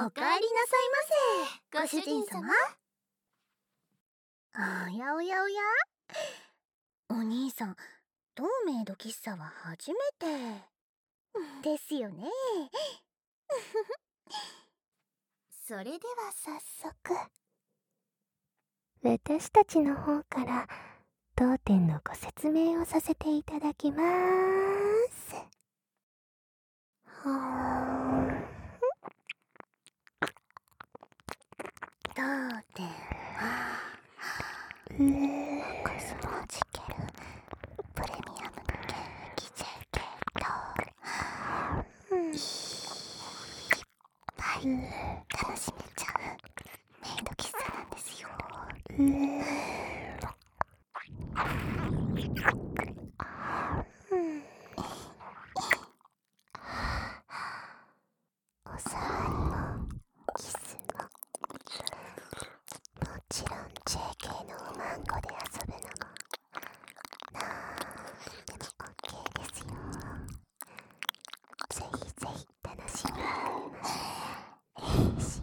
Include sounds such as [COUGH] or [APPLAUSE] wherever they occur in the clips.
おかえりなさいませ。ご主人様。おやおやおや。お兄さん透明度喫茶は初めて。ですよね。それでは早速。私たちの方から当店のご説明をさせていただきます。は当店はうーこそはじけるプレミアムなケーキ JK といっぱい楽しめちゃうメイド喫茶なん。ですよおさわりもキスももちろん JK のおまんこで遊ぶのもなんでも OK ですよぜひぜひ楽しみに嬉しいです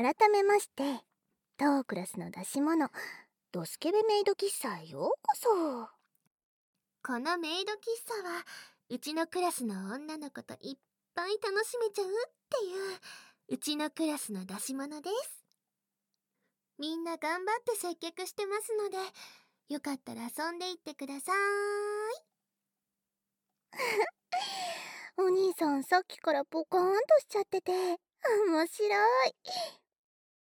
改めまして当クラスの出し物ドスケベメイド喫茶へようこそ。このメイド喫茶はうちのクラスの女の子といっぱい楽しめちゃうっていううちのクラスの出し物です。みんな頑張って接客してますのでよかったら遊んでいってくださーい。[LAUGHS] お兄さんさっきからポカーンとしちゃってて面白い。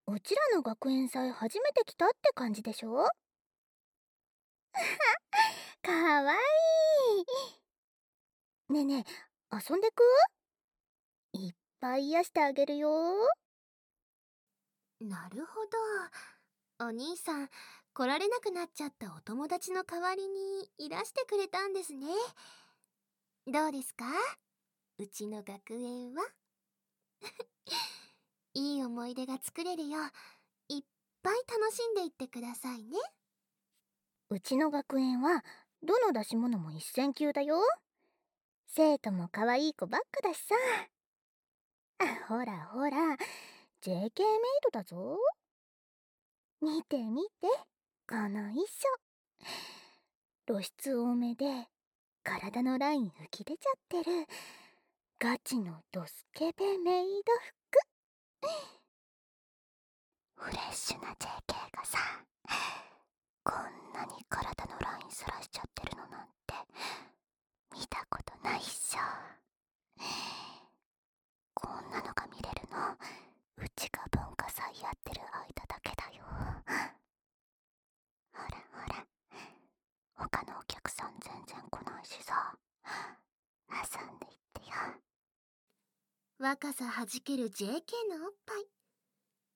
うちらの学園祭初めて来たって感じでしょ？[LAUGHS] かわいい。ねえねえ遊んでく？いっぱい癒してあげるよ。なるほど。お兄さん来られなくなっちゃったお友達の代わりにいらしてくれたんですね。どうですか？うちの学園は？[LAUGHS] いい思い出が作れるよういっぱい楽しんでいってくださいね。うちの学園はどの出し物も一線級だよ。生徒も可愛い子ばっかだしさ。あほらほら JK メイドだぞ。見て見てこの衣装。露出多めで体のライン浮き出ちゃってる。ガチのドスケベメイド服。フレッシュな JK がさこんなに体のラインさらしちゃってるのなんて見たことないっしょこんなのが見れるのうちが文化祭やってる間だけだよほらほら他のお客さん全然来ないしさ遊んでいってよ若さはじける JK のおっぱい。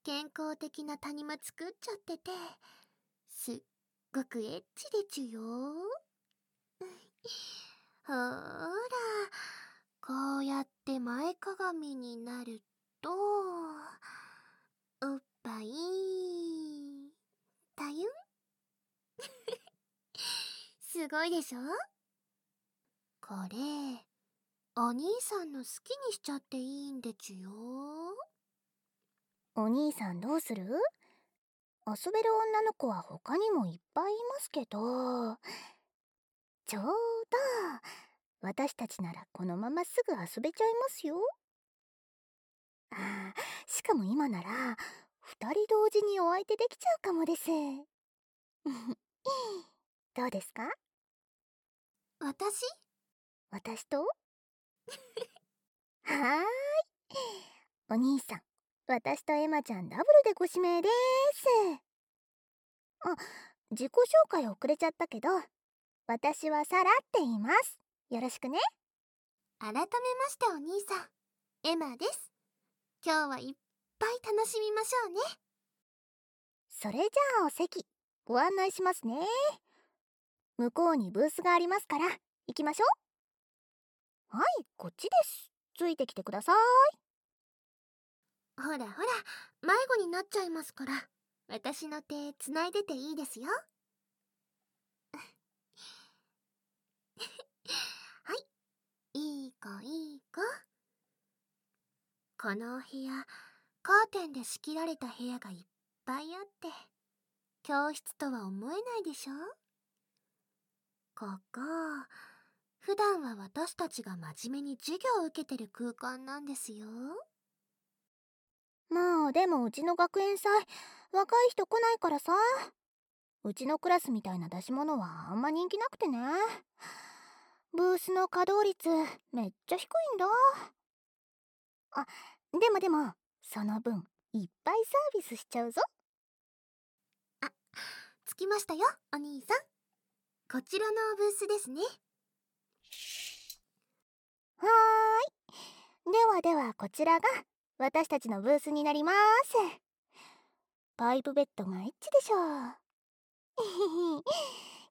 健康的な谷間作っちゃっててすっごくエッチでちゅよ。[LAUGHS] ほーらこうやって前かがみになるとおっぱいだよ。ん [LAUGHS] すごいでしょ？これお兄さんの好きにしちゃっていいんでちゅよ。お兄さんどうする？遊べる女の子は他にもいっぱいいますけど。ちょうど私たちならこのまますぐ遊べちゃいますよ。あーしかも今なら二人同時にお相手できちゃうかもです。[LAUGHS] どうですか？私？私と？はーい。[LAUGHS] お兄さん私とエマちゃんダブルでご指名です。あ自己紹介遅れちゃったけど私はサラって言います。よろしくね。改めましてお兄さんエマです。今日はいっぱい楽しみましょうね。それじゃあお席ご案内しますね。向こうにブースがありますから行きましょうはいこっちです。ついてきてください。ほらほら迷子になっちゃいますから。私の手つないでていいですよ。[LAUGHS] はい。いい子いい子。このお部屋カーテンで仕切られた部屋がいっぱいあって教室とは思えないでしょ。ここ普段は私たちが真面目に授業を受けてる空間なんですよ。まあでもうちの学園祭若い人来ないからさ。うちのクラスみたいな出し物はあんま人気なくてね。ブースの稼働率めっちゃ低いんだ。あでもでもその分いっぱいサービスしちゃうぞ。あ着きましたよお兄さん。こちらのブースですね。はーい。ではではこちらが私たちのブースになります。パイプベッドがエッチでしょ [LAUGHS]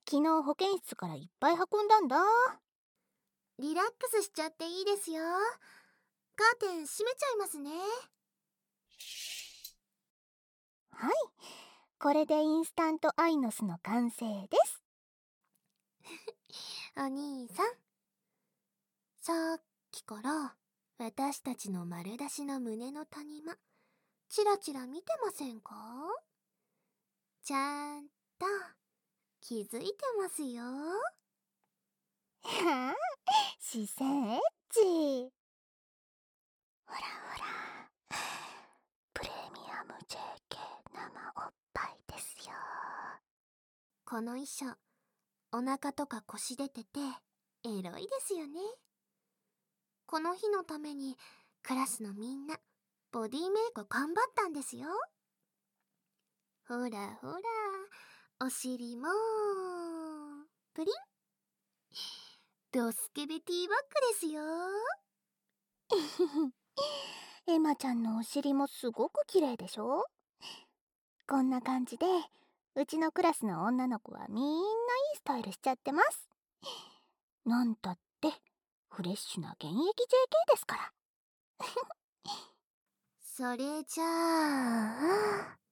昨日保健室からいっぱい運んだんだ。リラックスしちゃっていいですよ。カーテン閉めちゃいますね。はい。これでインスタントアイノスの完成です。[LAUGHS] お兄さんさっきから私たちの丸出しの胸の谷間チラチラ見てませんか？ちゃんと気づいてますよ。はあ視線エッチ。ほらほらプレミアム JK 生おっぱいですよ。この衣装お腹とか腰出ててエロいですよねこの日のためにクラスのみんなボディメイク頑張ったんですよ。ほらほらお尻もプリン。ドスケベティーバッグですよ。[LAUGHS] エマちゃんのお尻もすごく綺麗でしょ？こんな感じでうちのクラスの女の子はみんないいスタイルしちゃってます。なんたっフレッシュな現役 JK ですから。[LAUGHS] それじゃあ。